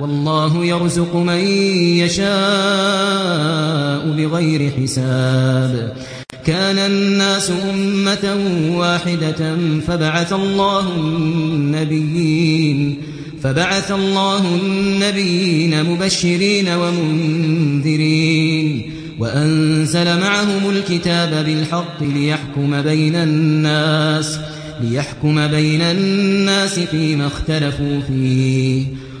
والله يرزق من يشاء بغير حساب. كان الناس أمة واحدة فبعث الله النبيين فبعث الله النبيين مبشرين ومنذرين وأنزل معهم الكتاب بالحق ليحكم بين الناس ليحكم بين الناس فيما اختلفوا فيه.